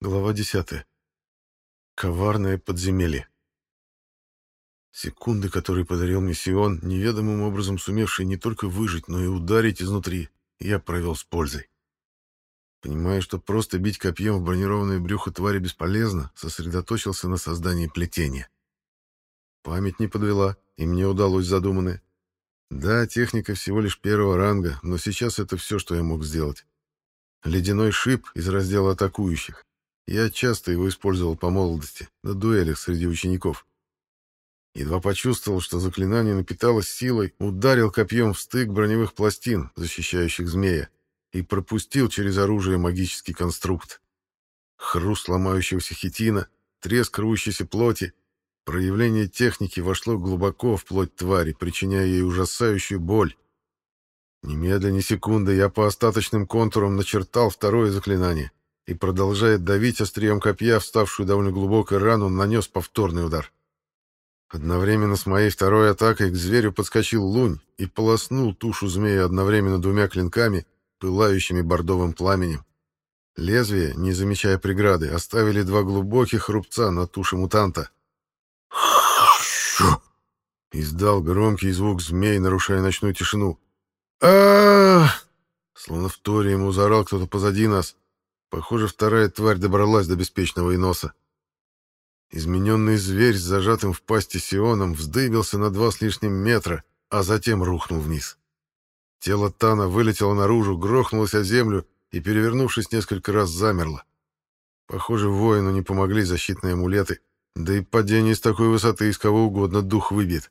Глава 10. Коварное подземелье. Секунды, которые подарил мне Сион, неведомым образом сумевший не только выжить, но и ударить изнутри, я провел с пользой. Понимая, что просто бить копьем в бронированное брюхо твари бесполезно, сосредоточился на создании плетения. Память не подвела, и мне удалось задуманное. Да, техника всего лишь первого ранга, но сейчас это все, что я мог сделать. Ледяной шип из раздела атакующих я часто его использовал по молодости, на дуэлях среди учеников. Едва почувствовал, что заклинание напиталось силой, ударил копьем в стык броневых пластин, защищающих змея, и пропустил через оружие магический конструкт. Хруст ломающегося хитина, треск рвущейся плоти, проявление техники вошло глубоко в плоть твари, причиняя ей ужасающую боль. Немедленно, ни секунды, я по остаточным контурам начертал второе заклинание и, продолжая давить острием копья, вставшую довольно глубокой рану, нанес повторный удар. Одновременно с моей второй атакой к зверю подскочил лунь и полоснул тушу змея одновременно двумя клинками, пылающими бордовым пламенем. Лезвие, не замечая преграды, оставили два глубоких рубца на туше мутанта. Издал громкий звук змей, нарушая ночную тишину. а Словно в торе ему заорал кто-то позади нас — Похоже, вторая тварь добралась до беспечного иноса. Измененный зверь с зажатым в пасти сионом вздыбился на два с лишним метра, а затем рухнул вниз. Тело Тана вылетело наружу, грохнулось о землю и, перевернувшись несколько раз, замерло. Похоже, воину не помогли защитные амулеты, да и падение с такой высоты из кого угодно дух выбит.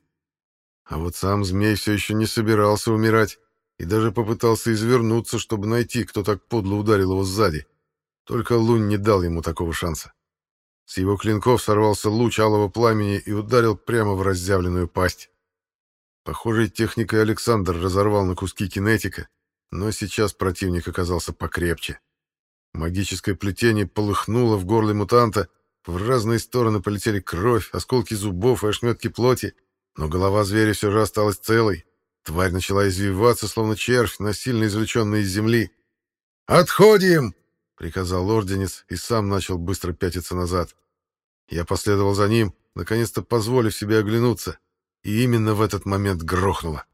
А вот сам змей все еще не собирался умирать и даже попытался извернуться, чтобы найти, кто так подло ударил его сзади. Только Лунь не дал ему такого шанса. С его клинков сорвался луч алого пламени и ударил прямо в разъявленную пасть. Похожей техникой Александр разорвал на куски кинетика, но сейчас противник оказался покрепче. Магическое плетение полыхнуло в горле мутанта, в разные стороны полетели кровь, осколки зубов и ошметки плоти, но голова зверя все же осталась целой. Тварь начала извиваться, словно червь, насильно извлеченный из земли. «Отходим!» Приказал орденец и сам начал быстро пятиться назад. Я последовал за ним, наконец-то позволив себе оглянуться, и именно в этот момент грохнуло.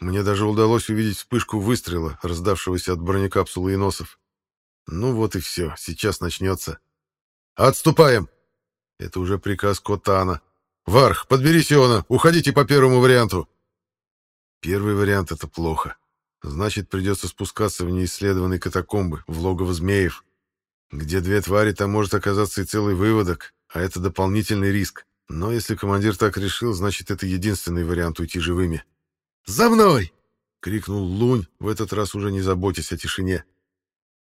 Мне даже удалось увидеть вспышку выстрела, раздавшегося от бронекапсулы и носов. Ну вот и все, сейчас начнется. «Отступаем!» Это уже приказ Котана. «Варх, подбери Сиона, уходите по первому варианту!» Первый вариант — это плохо. Значит, придется спускаться в неисследованные катакомбы, в логово змеев. Где две твари, там может оказаться и целый выводок, а это дополнительный риск. Но если командир так решил, значит, это единственный вариант уйти живыми. «За мной!» — крикнул Лунь, в этот раз уже не заботясь о тишине.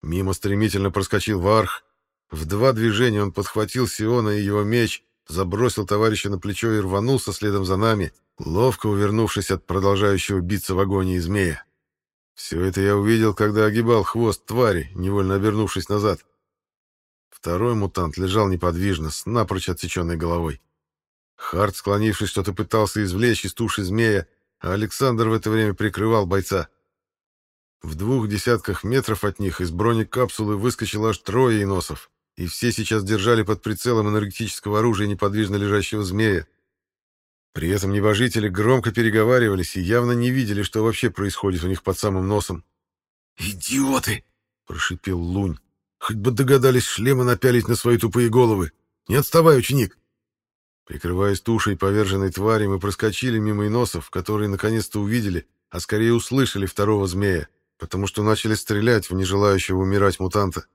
Мимо стремительно проскочил Варх. В два движения он подхватил Сиона и его меч, забросил товарища на плечо и рванулся следом за нами, ловко увернувшись от продолжающего биться в агонии змея. Все это я увидел, когда огибал хвост твари, невольно обернувшись назад. Второй мутант лежал неподвижно, с напрочь отсеченной головой. Харт, склонившись, что-то пытался извлечь из туши змея, а Александр в это время прикрывал бойца. В двух десятках метров от них из бронекапсулы выскочило аж трое иносов, и все сейчас держали под прицелом энергетического оружия неподвижно лежащего змея. При этом небожители громко переговаривались и явно не видели, что вообще происходит у них под самым носом. «Идиоты!» — прошипел Лунь. «Хоть бы догадались шлемы напялить на свои тупые головы! Не отставай, ученик!» Прикрываясь тушей поверженной твари, мы проскочили мимо иносов, которые наконец-то увидели, а скорее услышали второго змея, потому что начали стрелять в нежелающего умирать мутанта.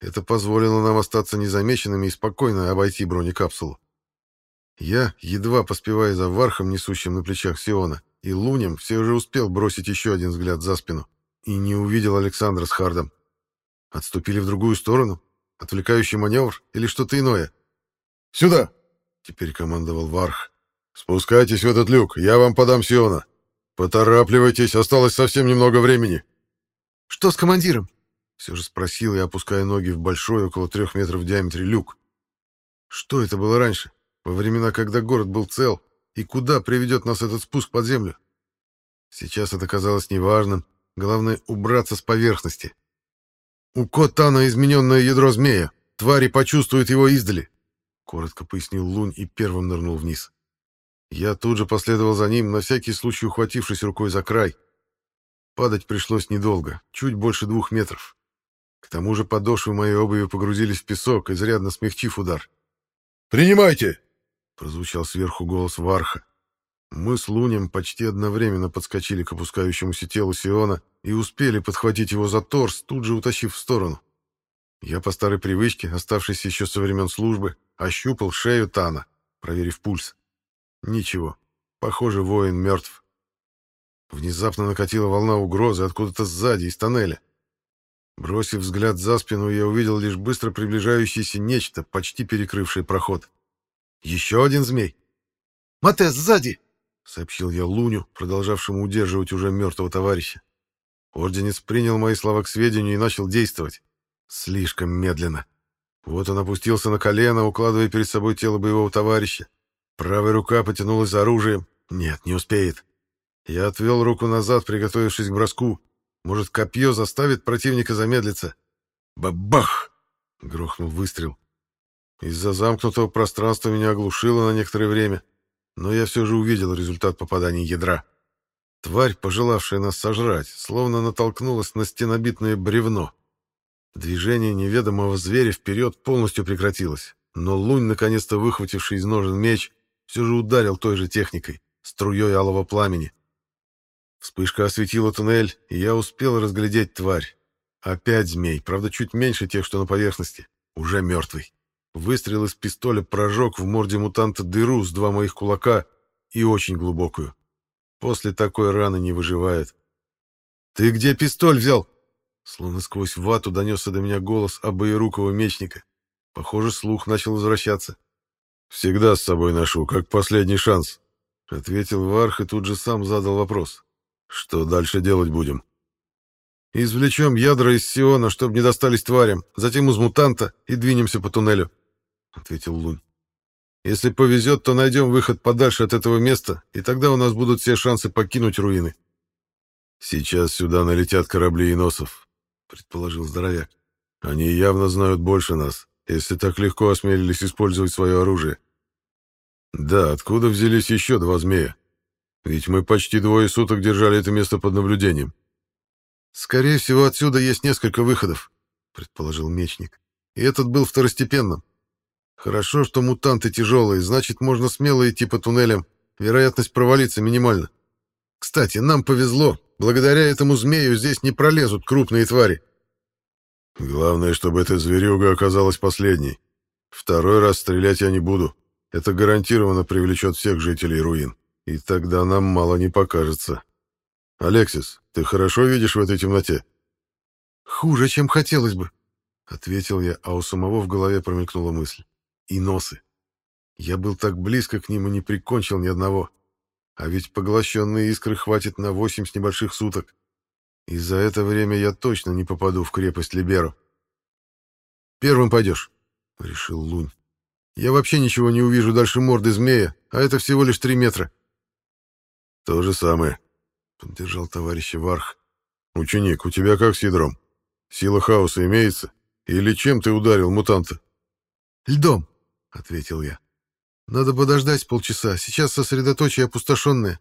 Это позволило нам остаться незамеченными и спокойно обойти бронекапсулу. Я, едва поспевая за Вархом, несущим на плечах Сиона, и Лунем, все же успел бросить еще один взгляд за спину и не увидел Александра с Хардом. Отступили в другую сторону? Отвлекающий маневр или что-то иное? «Сюда!» — теперь командовал Варх. «Спускайтесь в этот люк, я вам подам Сиона. Поторапливайтесь, осталось совсем немного времени». «Что с командиром?» — все же спросил я, опуская ноги в большой, около трех метров в диаметре люк. «Что это было раньше? Во времена, когда город был цел, и куда приведет нас этот спуск под землю. Сейчас это казалось неважным, главное — убраться с поверхности. У Котана измененное ядро змея. Твари почувствуют его издали», — коротко пояснил Лунь и первым нырнул вниз. Я тут же последовал за ним, на всякий случай ухватившись рукой за край. Падать пришлось недолго, чуть больше двух метров. К тому же подошвы моей обуви погрузились в песок, изрядно смягчив удар. «Принимайте!» — прозвучал сверху голос Варха. Мы с Лунем почти одновременно подскочили к опускающемуся телу Сиона и успели подхватить его за торс, тут же утащив в сторону. Я по старой привычке, оставшейся еще со времен службы, ощупал шею Тана, проверив пульс. Ничего. Похоже, воин мертв. Внезапно накатила волна угрозы откуда-то сзади, из тоннеля. Бросив взгляд за спину, я увидел лишь быстро приближающееся нечто, почти перекрывшее проход. Еще один змей. «Матес, сзади!» — сообщил я Луню, продолжавшему удерживать уже мертвого товарища. Орденец принял мои слова к сведению и начал действовать. Слишком медленно. Вот он опустился на колено, укладывая перед собой тело боевого товарища. Правая рука потянулась за оружием. Нет, не успеет. Я отвел руку назад, приготовившись к броску. Может, копье заставит противника замедлиться? Бабах! Грохнул выстрел. Из-за замкнутого пространства меня оглушило на некоторое время, но я все же увидел результат попадания ядра. Тварь, пожелавшая нас сожрать, словно натолкнулась на стенобитное бревно. Движение неведомого зверя вперед полностью прекратилось, но лунь, наконец-то выхвативший из ножен меч, все же ударил той же техникой, струей алого пламени. Вспышка осветила туннель, и я успел разглядеть тварь. Опять змей, правда, чуть меньше тех, что на поверхности. Уже мертвый. Выстрел из пистоля прожег в морде мутанта дыру с два моих кулака и очень глубокую. После такой раны не выживает. «Ты где пистоль взял?» Словно сквозь вату донесся до меня голос обоерукого мечника. Похоже, слух начал возвращаться. «Всегда с собой ношу, как последний шанс», — ответил Варх и тут же сам задал вопрос. «Что дальше делать будем?» «Извлечем ядра из Сиона, чтобы не достались тварям, затем из мутанта и двинемся по туннелю», — ответил Лунь. «Если повезет, то найдем выход подальше от этого места, и тогда у нас будут все шансы покинуть руины». «Сейчас сюда налетят корабли и носов», — предположил здоровяк. «Они явно знают больше нас, если так легко осмелились использовать свое оружие». «Да, откуда взялись еще два змея? Ведь мы почти двое суток держали это место под наблюдением». «Скорее всего, отсюда есть несколько выходов», — предположил мечник. «И этот был второстепенным. Хорошо, что мутанты тяжелые, значит, можно смело идти по туннелям. Вероятность провалиться минимальна. Кстати, нам повезло. Благодаря этому змею здесь не пролезут крупные твари». «Главное, чтобы эта зверюга оказалась последней. Второй раз стрелять я не буду. Это гарантированно привлечет всех жителей руин. И тогда нам мало не покажется. Алексис, ты хорошо видишь в этой темноте?» «Хуже, чем хотелось бы», — ответил я, а у самого в голове промелькнула мысль. «И носы. Я был так близко к ним и не прикончил ни одного. А ведь поглощенные искры хватит на восемь с небольших суток. И за это время я точно не попаду в крепость Либеру. «Первым пойдешь», — решил Лунь. «Я вообще ничего не увижу дальше морды змея, а это всего лишь три метра». «То же самое», — поддержал товарищ Варх. «Ученик, у тебя как с ядром? Сила хаоса имеется? Или чем ты ударил мутанта?» «Льдом», — ответил я. «Надо подождать полчаса. Сейчас сосредоточие опустошенное.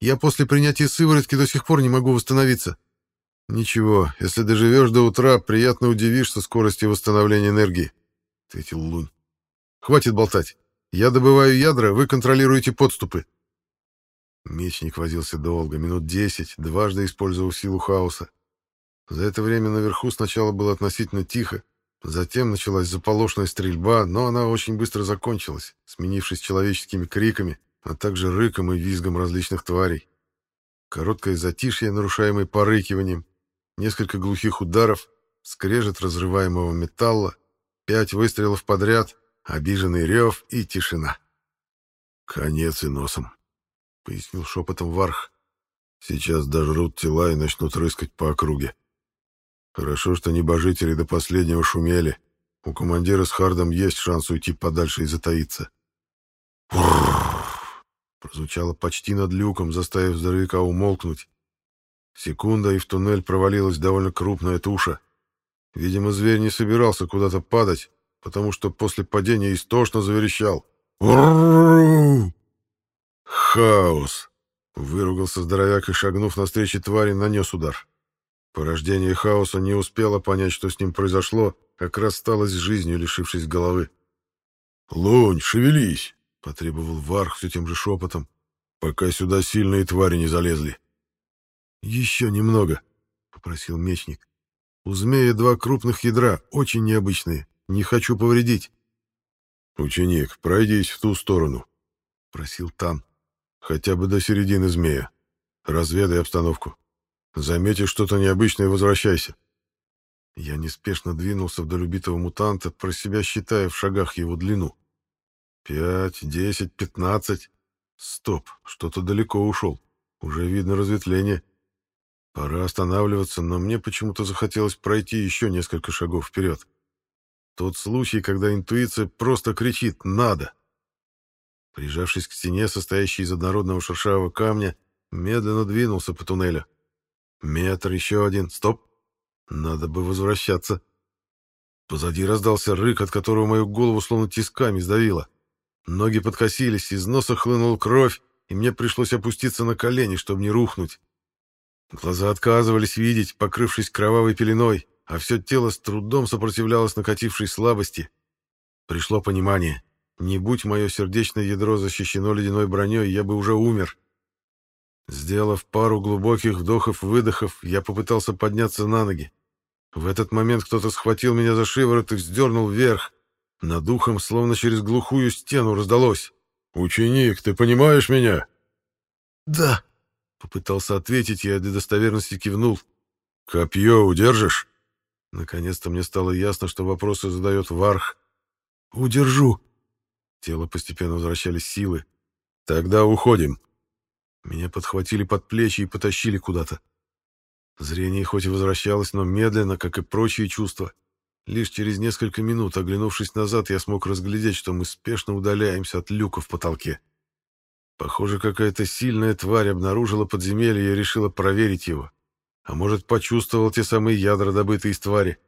Я после принятия сыворотки до сих пор не могу восстановиться». «Ничего, если доживешь до утра, приятно удивишься скорости восстановления энергии», — ответил Лунь. «Хватит болтать. Я добываю ядра, вы контролируете подступы». Мечник возился долго, минут десять, дважды использовал силу хаоса. За это время наверху сначала было относительно тихо, затем началась заполошная стрельба, но она очень быстро закончилась, сменившись человеческими криками, а также рыком и визгом различных тварей. Короткое затишье, нарушаемое порыкиванием, несколько глухих ударов, скрежет разрываемого металла, пять выстрелов подряд, обиженный рев и тишина. «Конец и носом», — пояснил шепотом Варх. «Сейчас дожрут тела и начнут рыскать по округе. Хорошо, что небожители до последнего шумели. У командира с Хардом есть шанс уйти подальше и затаиться». прозвучало почти над люком, заставив здоровяка умолкнуть Секунда, и в туннель провалилась довольно крупная туша. Видимо, зверь не собирался куда-то падать, потому что после падения истошно заверещал. Хаос! Выругался здоровяк и, шагнув навстречу твари, нанес удар. Порождение хаоса не успело понять, что с ним произошло, как рассталось с жизнью, лишившись головы. «Лунь, шевелись!» — потребовал Варх все тем же шепотом, пока сюда сильные твари не залезли. «Еще немного», — попросил мечник. «У змея два крупных ядра, очень необычные. Не хочу повредить». «Ученик, пройдись в ту сторону», — просил Тан. «Хотя бы до середины змея. Разведай обстановку. Заметишь что-то необычное, возвращайся». Я неспешно двинулся вдоль убитого мутанта, про себя считая в шагах его длину. Пять, десять, пятнадцать. Стоп, что-то далеко ушел. Уже видно разветвление. Пора останавливаться, но мне почему-то захотелось пройти еще несколько шагов вперед. Тот случай, когда интуиция просто кричит «надо». Прижавшись к стене, состоящей из однородного шершавого камня, медленно двинулся по туннелю. Метр, еще один. Стоп. Надо бы возвращаться. Позади раздался рык, от которого мою голову словно тисками сдавило. Ноги подкосились, из носа хлынула кровь, и мне пришлось опуститься на колени, чтобы не рухнуть. Глаза отказывались видеть, покрывшись кровавой пеленой, а все тело с трудом сопротивлялось накатившей слабости. Пришло понимание. Не будь мое сердечное ядро защищено ледяной броней, я бы уже умер. Сделав пару глубоких вдохов-выдохов, я попытался подняться на ноги. В этот момент кто-то схватил меня за шиворот и вздернул вверх. Над ухом, словно через глухую стену, раздалось. «Ученик, ты понимаешь меня?» «Да», — попытался ответить, я для достоверности кивнул. «Копье удержишь?» Наконец-то мне стало ясно, что вопросы задает Варх. «Удержу». Тело постепенно возвращались силы. «Тогда уходим». Меня подхватили под плечи и потащили куда-то. Зрение хоть и возвращалось, но медленно, как и прочие чувства. Лишь через несколько минут, оглянувшись назад, я смог разглядеть, что мы спешно удаляемся от люка в потолке. Похоже, какая-то сильная тварь обнаружила подземелье и решила проверить его. А может, почувствовал те самые ядра, добытые из твари.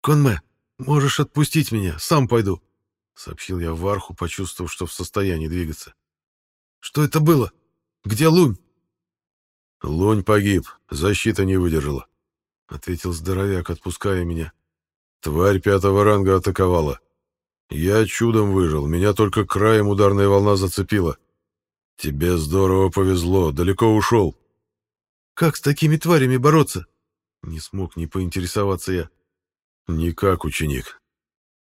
«Конме, можешь отпустить меня, сам пойду», — сообщил я Варху, почувствовав, что в состоянии двигаться. «Что это было?» Где Лунь?» «Лунь погиб, защита не выдержала», — ответил здоровяк, отпуская меня. «Тварь пятого ранга атаковала. Я чудом выжил, меня только краем ударная волна зацепила. Тебе здорово повезло, далеко ушел». «Как с такими тварями бороться?» Не смог не поинтересоваться я. «Никак, ученик.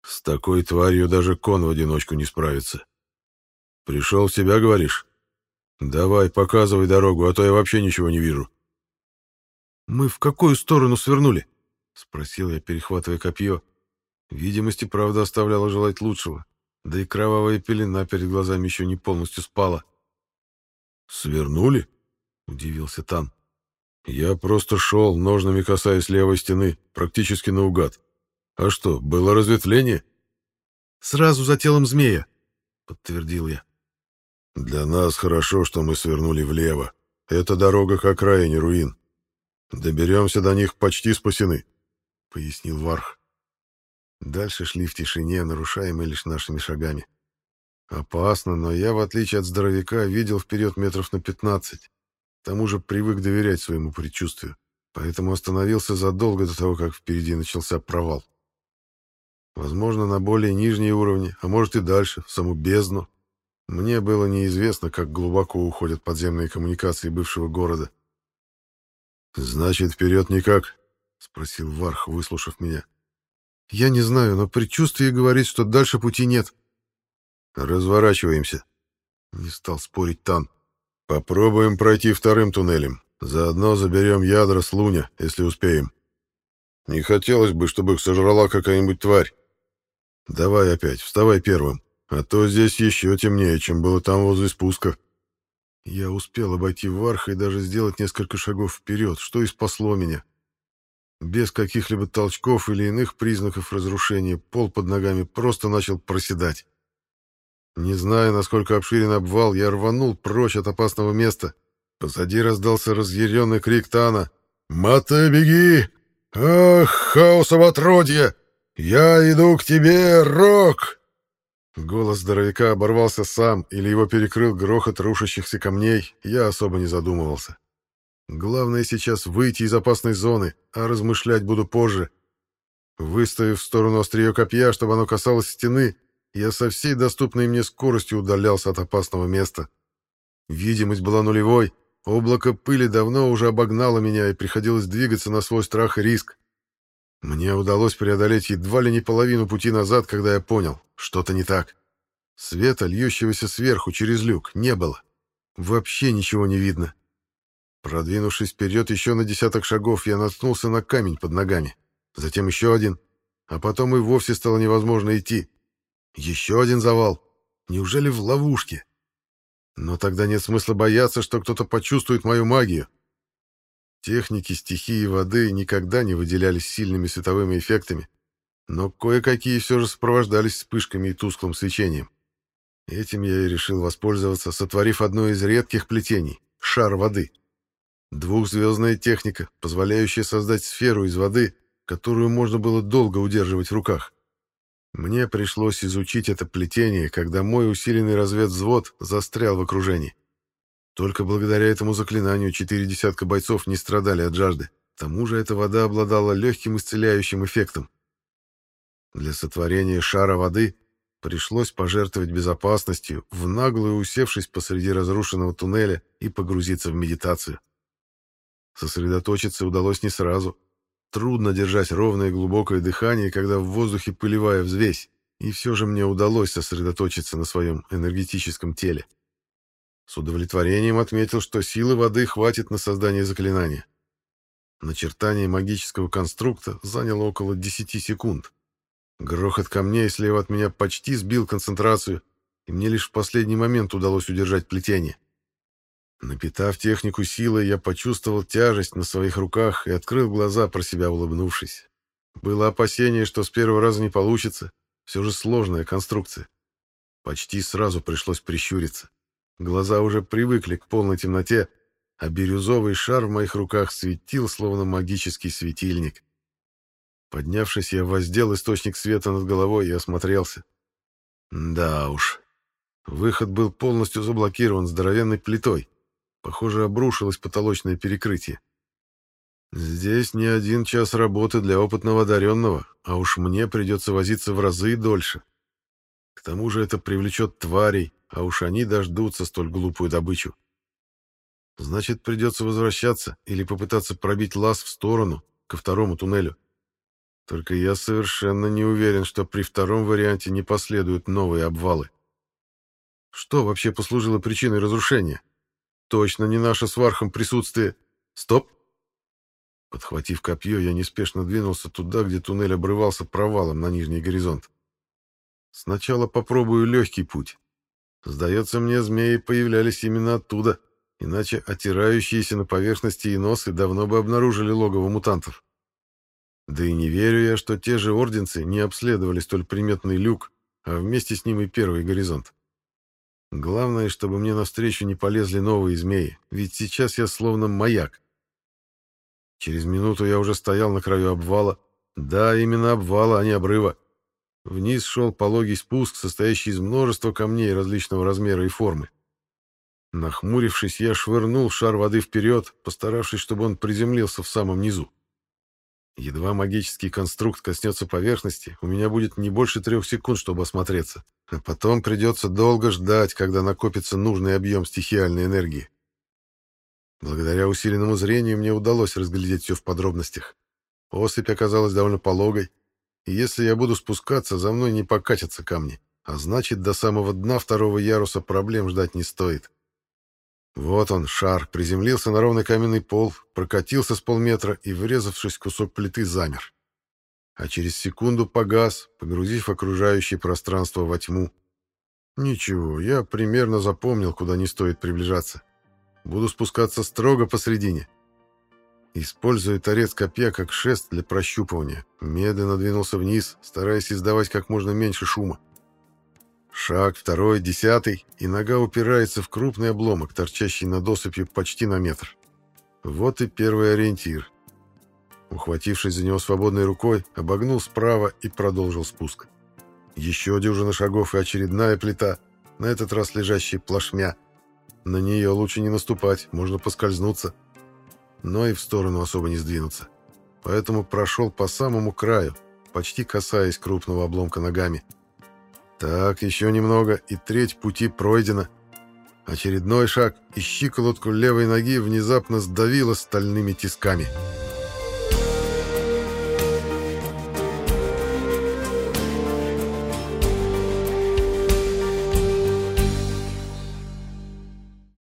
С такой тварью даже кон в одиночку не справится. Пришел в себя, говоришь?» «Давай, показывай дорогу, а то я вообще ничего не вижу». «Мы в какую сторону свернули?» — спросил я, перехватывая копье. Видимость и правда оставляла желать лучшего, да и кровавая пелена перед глазами еще не полностью спала. «Свернули?» — удивился Тан. «Я просто шел, ножными касаясь левой стены, практически наугад. А что, было разветвление?» «Сразу за телом змея», — подтвердил я. Для нас хорошо, что мы свернули влево. Это дорога к окраине руин. Доберемся до них почти спасены, — пояснил Варх. Дальше шли в тишине, нарушаемой лишь нашими шагами. Опасно, но я, в отличие от здоровяка, видел вперед метров на пятнадцать. К тому же привык доверять своему предчувствию, поэтому остановился задолго до того, как впереди начался провал. Возможно, на более нижние уровни, а может и дальше, в саму бездну, мне было неизвестно, как глубоко уходят подземные коммуникации бывшего города. «Значит, вперед никак?» — спросил Варх, выслушав меня. «Я не знаю, но предчувствие говорит, что дальше пути нет». «Разворачиваемся», — не стал спорить Тан. «Попробуем пройти вторым туннелем. Заодно заберем ядра с Луня, если успеем. Не хотелось бы, чтобы их сожрала какая-нибудь тварь. Давай опять, вставай первым». А то здесь еще темнее, чем было там возле спуска. Я успел обойти Варха и даже сделать несколько шагов вперед, что и спасло меня. Без каких-либо толчков или иных признаков разрушения пол под ногами просто начал проседать. Не зная, насколько обширен обвал, я рванул прочь от опасного места. Позади раздался разъяренный крик Тана. «Мате, беги!» «Ах, хаосово отродье! Я иду к тебе, Рок!» Голос здоровяка оборвался сам, или его перекрыл грохот рушащихся камней, я особо не задумывался. Главное сейчас выйти из опасной зоны, а размышлять буду позже. Выставив в сторону острие копья, чтобы оно касалось стены, я со всей доступной мне скоростью удалялся от опасного места. Видимость была нулевой, облако пыли давно уже обогнало меня, и приходилось двигаться на свой страх и риск. Мне удалось преодолеть едва ли не половину пути назад, когда я понял, что-то не так. Света, льющегося сверху через люк, не было. Вообще ничего не видно. Продвинувшись вперед еще на десяток шагов, я наткнулся на камень под ногами. Затем еще один. А потом и вовсе стало невозможно идти. Еще один завал. Неужели в ловушке? Но тогда нет смысла бояться, что кто-то почувствует мою магию. Техники стихии воды никогда не выделялись сильными световыми эффектами, но кое-какие все же сопровождались вспышками и тусклым свечением. Этим я и решил воспользоваться, сотворив одно из редких плетений — шар воды. Двухзвездная техника, позволяющая создать сферу из воды, которую можно было долго удерживать в руках. Мне пришлось изучить это плетение, когда мой усиленный разведвзвод застрял в окружении. Только благодаря этому заклинанию четыре десятка бойцов не страдали от жажды. К тому же эта вода обладала легким исцеляющим эффектом. Для сотворения шара воды пришлось пожертвовать безопасностью, в наглую усевшись посреди разрушенного туннеля и погрузиться в медитацию. Сосредоточиться удалось не сразу. Трудно держать ровное и глубокое дыхание, когда в воздухе пылевая взвесь, и все же мне удалось сосредоточиться на своем энергетическом теле. С удовлетворением отметил, что силы воды хватит на создание заклинания. Начертание магического конструкта заняло около 10 секунд. Грохот камней слева от меня почти сбил концентрацию, и мне лишь в последний момент удалось удержать плетение. Напитав технику силой, я почувствовал тяжесть на своих руках и открыл глаза, про себя улыбнувшись. Было опасение, что с первого раза не получится. Все же сложная конструкция. Почти сразу пришлось прищуриться. Глаза уже привыкли к полной темноте, а бирюзовый шар в моих руках светил, словно магический светильник. Поднявшись, я воздел источник света над головой и осмотрелся. Да уж. Выход был полностью заблокирован здоровенной плитой. Похоже, обрушилось потолочное перекрытие. Здесь не один час работы для опытного одаренного, а уж мне придется возиться в разы дольше. К тому же это привлечет тварей, а уж они дождутся столь глупую добычу. Значит, придется возвращаться или попытаться пробить лаз в сторону, ко второму туннелю. Только я совершенно не уверен, что при втором варианте не последуют новые обвалы. Что вообще послужило причиной разрушения? Точно не наше с Вархом присутствие. Стоп! Подхватив копье, я неспешно двинулся туда, где туннель обрывался провалом на нижний горизонт. Сначала попробую легкий путь. Сдается мне, змеи появлялись именно оттуда, иначе отирающиеся на поверхности и носы давно бы обнаружили логово мутантов. Да и не верю я, что те же орденцы не обследовали столь приметный люк, а вместе с ним и первый горизонт. Главное, чтобы мне навстречу не полезли новые змеи, ведь сейчас я словно маяк. Через минуту я уже стоял на краю обвала. Да, именно обвала, а не обрыва. Вниз шел пологий спуск, состоящий из множества камней различного размера и формы. Нахмурившись, я швырнул шар воды вперед, постаравшись, чтобы он приземлился в самом низу. Едва магический конструкт коснется поверхности, у меня будет не больше трех секунд, чтобы осмотреться. А потом придется долго ждать, когда накопится нужный объем стихиальной энергии. Благодаря усиленному зрению мне удалось разглядеть все в подробностях. Осыпь оказалась довольно пологой, если я буду спускаться, за мной не покатятся камни, а значит, до самого дна второго яруса проблем ждать не стоит. Вот он, шар, приземлился на ровный каменный пол, прокатился с полметра и, врезавшись в кусок плиты, замер. А через секунду погас, погрузив окружающее пространство во тьму. Ничего, я примерно запомнил, куда не стоит приближаться. Буду спускаться строго посредине. Используя торец копья как шест для прощупывания, медленно двинулся вниз, стараясь издавать как можно меньше шума. Шаг, второй, десятый, и нога упирается в крупный обломок, торчащий над осыпью почти на метр. Вот и первый ориентир. Ухватившись за него свободной рукой, обогнул справа и продолжил спуск. Еще дюжина шагов и очередная плита, на этот раз лежащая плашмя. На нее лучше не наступать, можно поскользнуться. Но и в сторону особо не сдвинуться. Поэтому прошел по самому краю, почти касаясь крупного обломка ногами. Так, еще немного, и треть пути пройдена. Очередной шаг, и щиколотку левой ноги внезапно сдавило стальными тисками. «Связь»